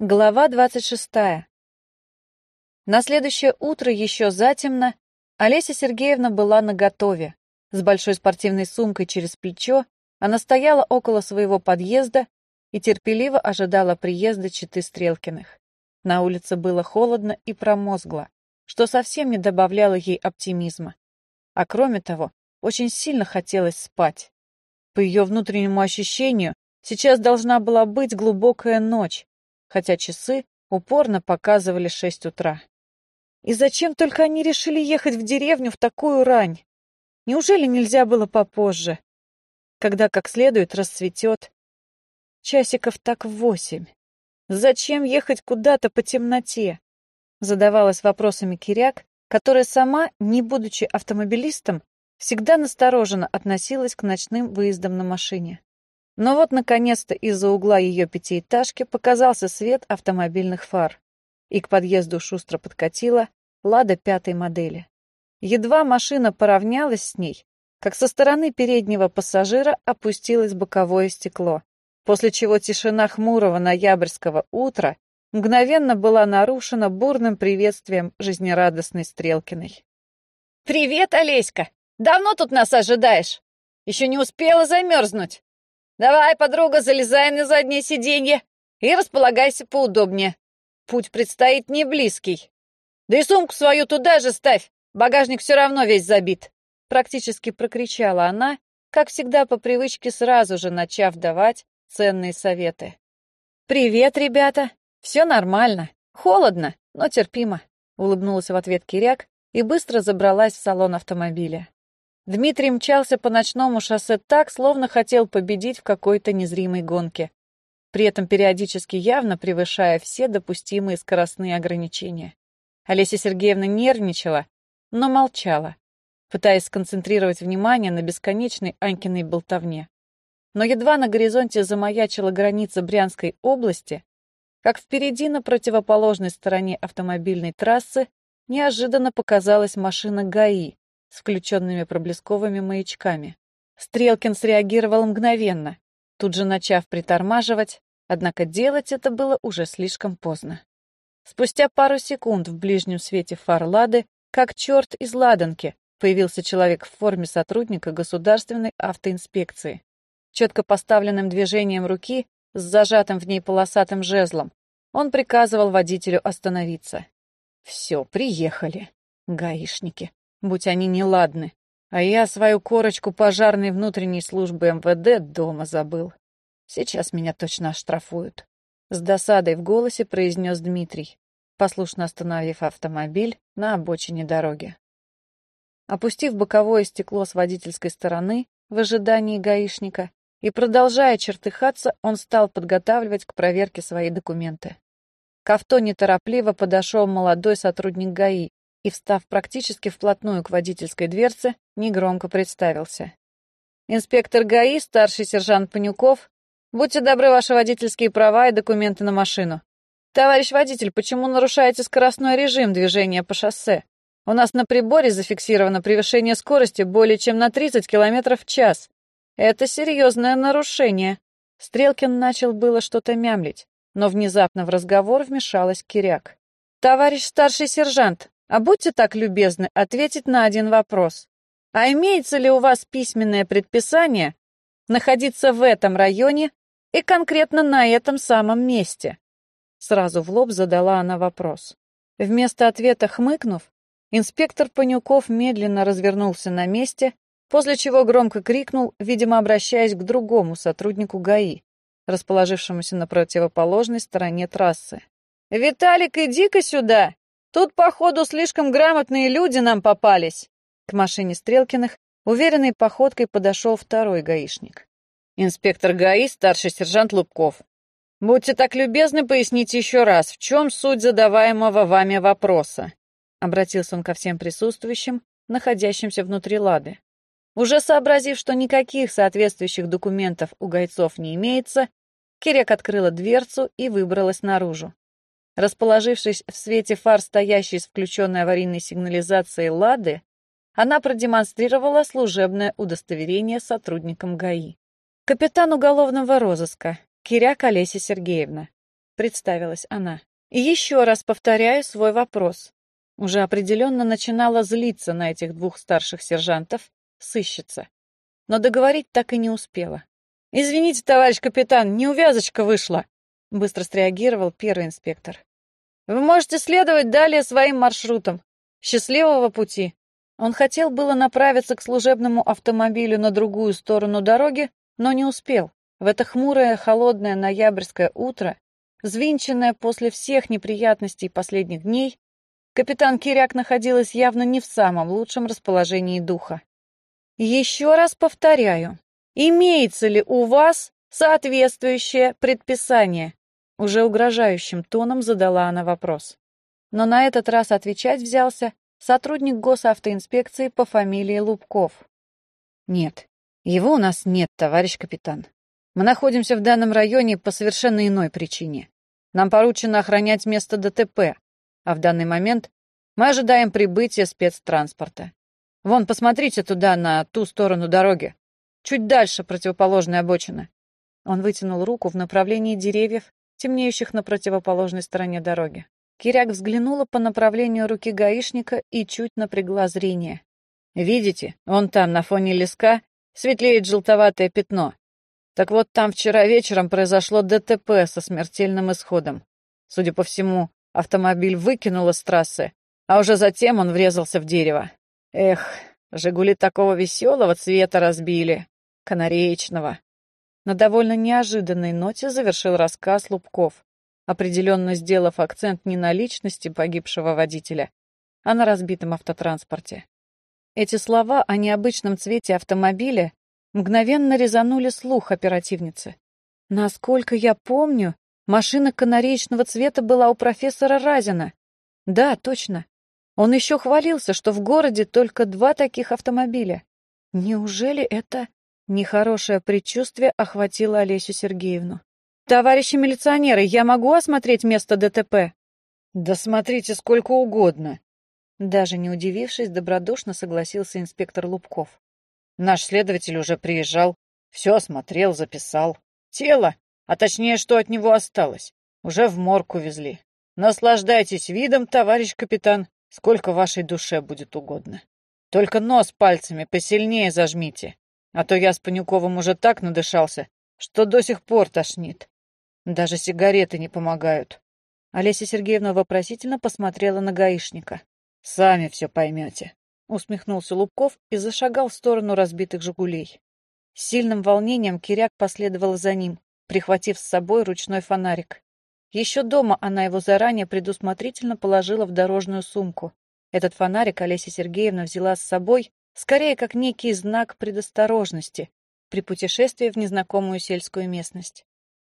Глава 26. На следующее утро еще затемно Олеся Сергеевна была наготове. С большой спортивной сумкой через плечо она стояла около своего подъезда и терпеливо ожидала приезда читы Стрелкиных. На улице было холодно и промозгло, что совсем не добавляло ей оптимизма. А кроме того, очень сильно хотелось спать. По ее внутреннему ощущению, сейчас должна была быть глубокая ночь, хотя часы упорно показывали шесть утра. И зачем только они решили ехать в деревню в такую рань? Неужели нельзя было попозже, когда как следует расцветет? Часиков так в восемь. Зачем ехать куда-то по темноте? Задавалась вопросами Киряк, которая сама, не будучи автомобилистом, всегда настороженно относилась к ночным выездам на машине. Но вот, наконец-то, из-за угла ее пятиэтажки показался свет автомобильных фар, и к подъезду шустро подкатила «Лада» пятой модели. Едва машина поравнялась с ней, как со стороны переднего пассажира опустилось боковое стекло, после чего тишина хмурого ноябрьского утра мгновенно была нарушена бурным приветствием жизнерадостной Стрелкиной. «Привет, Олеська! Давно тут нас ожидаешь? Еще не успела замерзнуть?» Давай, подруга, залезай на заднее сиденье и располагайся поудобнее. Путь предстоит не близкий. Да и сумку свою туда же ставь, багажник все равно весь забит. Практически прокричала она, как всегда по привычке сразу же начав давать ценные советы. «Привет, ребята! Все нормально. Холодно, но терпимо», — улыбнулась в ответ Киряк и быстро забралась в салон автомобиля. Дмитрий мчался по ночному шоссе так, словно хотел победить в какой-то незримой гонке, при этом периодически явно превышая все допустимые скоростные ограничения. Олеся Сергеевна нервничала, но молчала, пытаясь сконцентрировать внимание на бесконечной Анькиной болтовне. Но едва на горизонте замаячила граница Брянской области, как впереди на противоположной стороне автомобильной трассы неожиданно показалась машина ГАИ, с включенными проблесковыми маячками. Стрелкин среагировал мгновенно, тут же начав притормаживать, однако делать это было уже слишком поздно. Спустя пару секунд в ближнем свете фар Лады, как черт из ладанки, появился человек в форме сотрудника государственной автоинспекции. Четко поставленным движением руки с зажатым в ней полосатым жезлом он приказывал водителю остановиться. «Все, приехали, гаишники» будь они неладны. А я свою корочку пожарной внутренней службы МВД дома забыл. Сейчас меня точно оштрафуют. С досадой в голосе произнес Дмитрий, послушно остановив автомобиль на обочине дороги. Опустив боковое стекло с водительской стороны в ожидании гаишника и продолжая чертыхаться, он стал подготавливать к проверке свои документы. К авто неторопливо подошел молодой сотрудник ГАИ и, встав практически вплотную к водительской дверце, негромко представился. «Инспектор ГАИ, старший сержант Панюков, будьте добры, ваши водительские права и документы на машину. Товарищ водитель, почему нарушаете скоростной режим движения по шоссе? У нас на приборе зафиксировано превышение скорости более чем на 30 км в час. Это серьезное нарушение». Стрелкин начал было что-то мямлить, но внезапно в разговор вмешалась Киряк. «Товарищ старший сержант, а будьте так любезны ответить на один вопрос. А имеется ли у вас письменное предписание находиться в этом районе и конкретно на этом самом месте? Сразу в лоб задала она вопрос. Вместо ответа хмыкнув, инспектор Панюков медленно развернулся на месте, после чего громко крикнул, видимо, обращаясь к другому сотруднику ГАИ, расположившемуся на противоположной стороне трассы. «Виталик, иди-ка сюда! Тут, походу, слишком грамотные люди нам попались. К машине Стрелкиных уверенной походкой подошел второй гаишник. Инспектор ГАИ, старший сержант Лубков. Будьте так любезны пояснить еще раз, в чем суть задаваемого вами вопроса. Обратился он ко всем присутствующим, находящимся внутри Лады. Уже сообразив, что никаких соответствующих документов у гайцов не имеется, Кирек открыла дверцу и выбралась наружу. Расположившись в свете фар, стоящей с включенной аварийной сигнализацией «Лады», она продемонстрировала служебное удостоверение сотрудникам ГАИ. Капитан уголовного розыска Киряк Олеся Сергеевна. представилась она. И еще раз повторяю свой вопрос. Уже определенно начинала злиться на этих двух старших сержантов, сыщица. Но договорить так и не успела. «Извините, товарищ капитан, неувязочка вышла», — быстро среагировал первый инспектор. «Вы можете следовать далее своим маршрутом. Счастливого пути!» Он хотел было направиться к служебному автомобилю на другую сторону дороги, но не успел. В это хмурое, холодное ноябрьское утро, звинченное после всех неприятностей последних дней, капитан Киряк находилась явно не в самом лучшем расположении духа. «Еще раз повторяю, имеется ли у вас соответствующее предписание?» Уже угрожающим тоном задала она вопрос. Но на этот раз отвечать взялся сотрудник госавтоинспекции по фамилии Лубков. «Нет, его у нас нет, товарищ капитан. Мы находимся в данном районе по совершенно иной причине. Нам поручено охранять место ДТП, а в данный момент мы ожидаем прибытия спецтранспорта. Вон, посмотрите туда, на ту сторону дороги. Чуть дальше противоположная обочина». Он вытянул руку в направлении деревьев, темнеющих на противоположной стороне дороги. Киряк взглянула по направлению руки гаишника и чуть напрягла зрение. «Видите, вон там, на фоне леска, светлеет желтоватое пятно. Так вот, там вчера вечером произошло ДТП со смертельным исходом. Судя по всему, автомобиль выкинуло с трассы, а уже затем он врезался в дерево. Эх, «Жигули» такого веселого цвета разбили, канареечного. На довольно неожиданной ноте завершил рассказ Лубков определенно сделав акцент не на личности погибшего водителя, а на разбитом автотранспорте. Эти слова о необычном цвете автомобиля мгновенно резанули слух оперативницы. Насколько я помню, машина канареечного цвета была у профессора Разина. Да, точно. Он еще хвалился, что в городе только два таких автомобиля. Неужели это нехорошее предчувствие охватило Олесю Сергеевну? «Товарищи милиционеры, я могу осмотреть место ДТП?» «Да смотрите сколько угодно!» Даже не удивившись, добродушно согласился инспектор Лубков. «Наш следователь уже приезжал, все осмотрел, записал. Тело, а точнее, что от него осталось, уже в морг увезли. Наслаждайтесь видом, товарищ капитан, сколько вашей душе будет угодно. Только нос пальцами посильнее зажмите, а то я с Панюковым уже так надышался, что до сих пор тошнит. Даже сигареты не помогают. Олеся Сергеевна вопросительно посмотрела на гаишника. «Сами все поймете», — усмехнулся Лубков и зашагал в сторону разбитых «Жигулей». С сильным волнением Киряк последовала за ним, прихватив с собой ручной фонарик. Еще дома она его заранее предусмотрительно положила в дорожную сумку. Этот фонарик Олеся Сергеевна взяла с собой скорее как некий знак предосторожности при путешествии в незнакомую сельскую местность.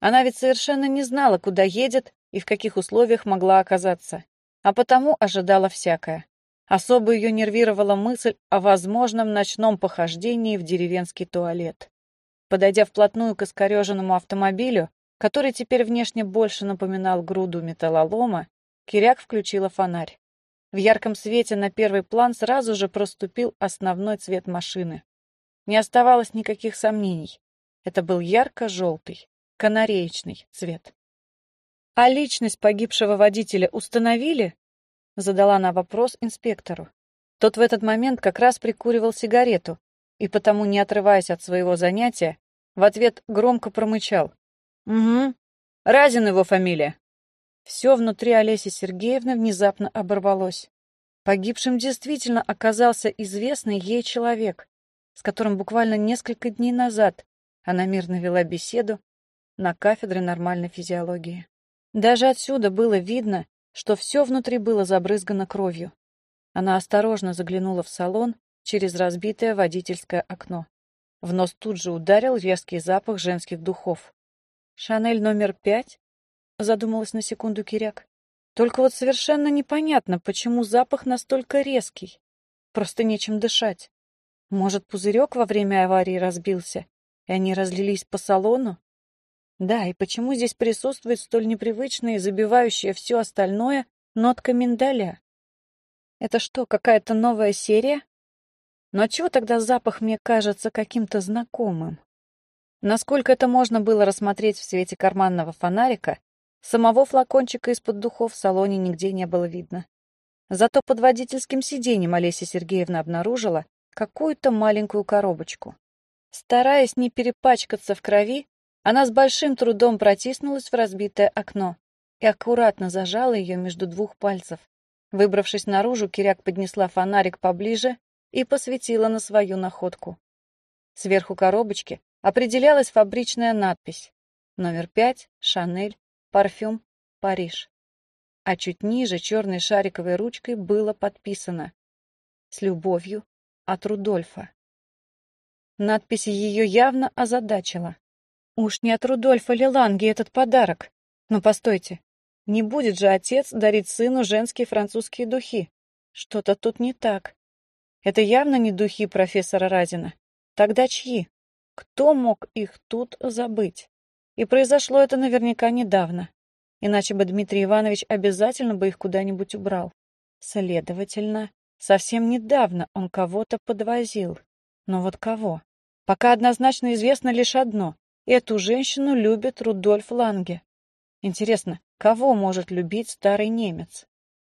Она ведь совершенно не знала, куда едет и в каких условиях могла оказаться, а потому ожидала всякое. Особо ее нервировала мысль о возможном ночном похождении в деревенский туалет. Подойдя вплотную к искореженному автомобилю, который теперь внешне больше напоминал груду металлолома, Киряк включила фонарь. В ярком свете на первый план сразу же проступил основной цвет машины. Не оставалось никаких сомнений. Это был ярко-желтый канареечный цвет. «А личность погибшего водителя установили?» — задала она вопрос инспектору. Тот в этот момент как раз прикуривал сигарету и потому, не отрываясь от своего занятия, в ответ громко промычал. «Угу. Разин его фамилия». Все внутри Олеси Сергеевны внезапно оборвалось. Погибшим действительно оказался известный ей человек, с которым буквально несколько дней назад она мирно вела беседу на кафедре нормальной физиологии. Даже отсюда было видно, что все внутри было забрызгано кровью. Она осторожно заглянула в салон через разбитое водительское окно. В нос тут же ударил резкий запах женских духов. «Шанель номер пять?» — задумалась на секунду Киряк. «Только вот совершенно непонятно, почему запах настолько резкий. Просто нечем дышать. Может, пузырек во время аварии разбился, и они разлились по салону? Да, и почему здесь присутствует столь непривычная и забивающая все остальное нотка миндаля? Это что, какая-то новая серия? Но чего тогда запах мне кажется каким-то знакомым? Насколько это можно было рассмотреть в свете карманного фонарика, Самого флакончика из-под духов в салоне нигде не было видно. Зато под водительским сиденьем Олеся Сергеевна обнаружила какую-то маленькую коробочку. Стараясь не перепачкаться в крови, она с большим трудом протиснулась в разбитое окно и аккуратно зажала ее между двух пальцев. Выбравшись наружу, Киряк поднесла фонарик поближе и посветила на свою находку. Сверху коробочки определялась фабричная надпись «Номер пять, Шанель, парфюм, Париж». А чуть ниже черной шариковой ручкой было подписано «С любовью от Рудольфа». Надпись ее явно озадачила. Уж не от Рудольфа Лиланги этот подарок. Но постойте, не будет же отец дарить сыну женские французские духи. Что-то тут не так. Это явно не духи профессора Разина. Тогда чьи? Кто мог их тут забыть? И произошло это наверняка недавно. Иначе бы Дмитрий Иванович обязательно бы их куда-нибудь убрал. Следовательно, совсем недавно он кого-то подвозил. Но вот кого? Пока однозначно известно лишь одно. Эту женщину любит Рудольф Ланге. Интересно, Кого может любить старый немец?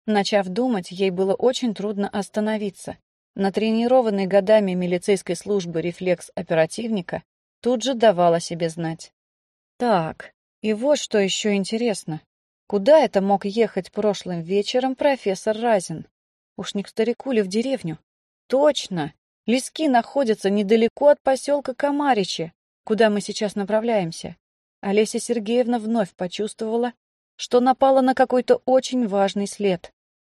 Начав думать, ей было очень трудно остановиться. Натренированный годами милицейской службы рефлекс оперативника тут же давал о себе знать. Так, и вот что еще интересно. Куда это мог ехать прошлым вечером профессор Разин? Уж не к старику ли в деревню? Точно! Лески находятся недалеко от поселка Комаричи, куда мы сейчас направляемся. Олеся Сергеевна вновь почувствовала, что напала на какой-то очень важный след.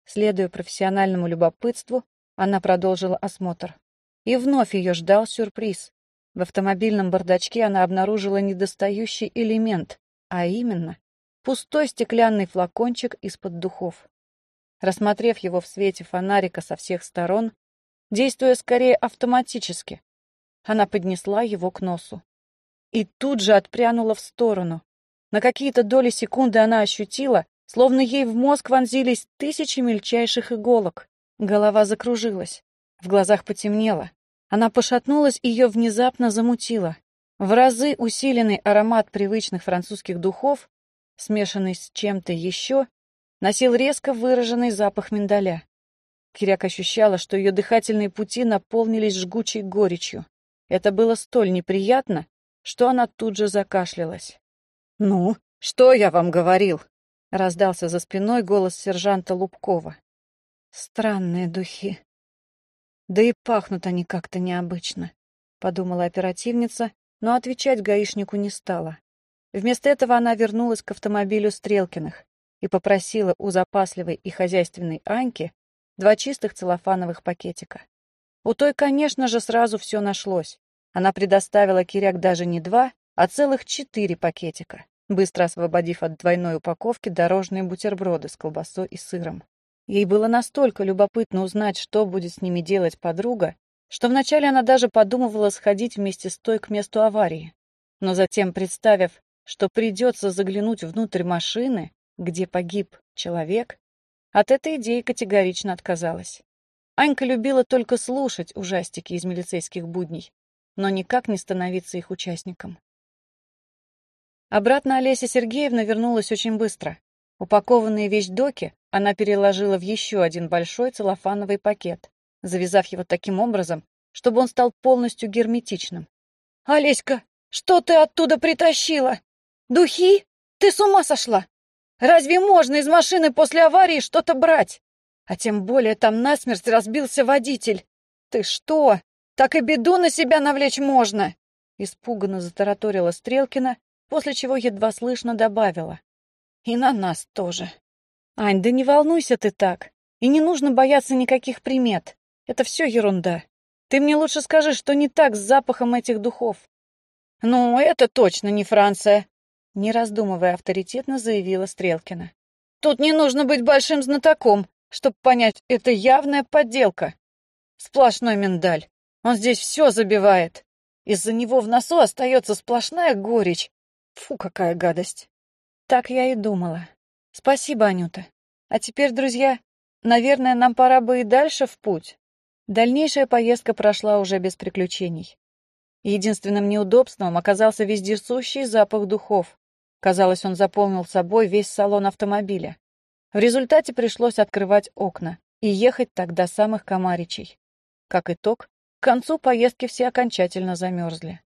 Следуя профессиональному любопытству, она продолжила осмотр. И вновь ее ждал сюрприз. В автомобильном бардачке она обнаружила недостающий элемент, а именно пустой стеклянный флакончик из-под духов. Рассмотрев его в свете фонарика со всех сторон, действуя скорее автоматически, она поднесла его к носу. И тут же отпрянула в сторону, на какие-то доли секунды она ощутила, словно ей в мозг вонзились тысячи мельчайших иголок. Голова закружилась, в глазах потемнело. Она пошатнулась, и ее внезапно замутило. В разы усиленный аромат привычных французских духов, смешанный с чем-то еще, носил резко выраженный запах миндаля. Киряк ощущала, что ее дыхательные пути наполнились жгучей горечью. Это было столь неприятно, что она тут же закашлялась. «Ну, что я вам говорил?» — раздался за спиной голос сержанта Лубкова. «Странные духи. Да и пахнут они как-то необычно», — подумала оперативница, но отвечать гаишнику не стала. Вместо этого она вернулась к автомобилю Стрелкиных и попросила у запасливой и хозяйственной Аньки два чистых целлофановых пакетика. У той, конечно же, сразу все нашлось. Она предоставила Киряк даже не два, а целых четыре пакетика, быстро освободив от двойной упаковки дорожные бутерброды с колбасой и сыром. Ей было настолько любопытно узнать, что будет с ними делать подруга, что вначале она даже подумывала сходить вместе с той к месту аварии. Но затем, представив, что придется заглянуть внутрь машины, где погиб человек, от этой идеи категорично отказалась. Анька любила только слушать ужастики из милицейских будней, но никак не становиться их участником. Обратно Олеся Сергеевна вернулась очень быстро. Упакованные вещдоки она переложила в еще один большой целлофановый пакет, завязав его таким образом, чтобы он стал полностью герметичным. «Олеська, что ты оттуда притащила? Духи? Ты с ума сошла? Разве можно из машины после аварии что-то брать? А тем более там насмерть разбился водитель. Ты что? Так и беду на себя навлечь можно!» Испуганно затараторила Стрелкина, после чего едва слышно добавила. «И на нас тоже». «Ань, да не волнуйся ты так. И не нужно бояться никаких примет. Это все ерунда. Ты мне лучше скажи, что не так с запахом этих духов». «Ну, это точно не Франция», — не раздумывая авторитетно заявила Стрелкина. «Тут не нужно быть большим знатоком, чтобы понять, это явная подделка. Сплошной миндаль. Он здесь все забивает. Из-за него в носу остается сплошная горечь, Фу, какая гадость. Так я и думала. Спасибо, Анюта. А теперь, друзья, наверное, нам пора бы и дальше в путь. Дальнейшая поездка прошла уже без приключений. Единственным неудобством оказался вездесущий запах духов. Казалось, он заполнил собой весь салон автомобиля. В результате пришлось открывать окна и ехать так до самых Комаричей. Как итог, к концу поездки все окончательно замерзли.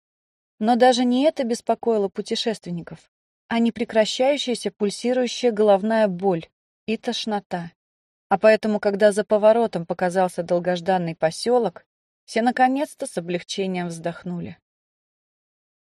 Но даже не это беспокоило путешественников, а непрекращающаяся пульсирующая головная боль и тошнота. А поэтому, когда за поворотом показался долгожданный поселок, все наконец-то с облегчением вздохнули.